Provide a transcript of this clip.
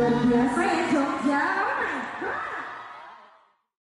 Linda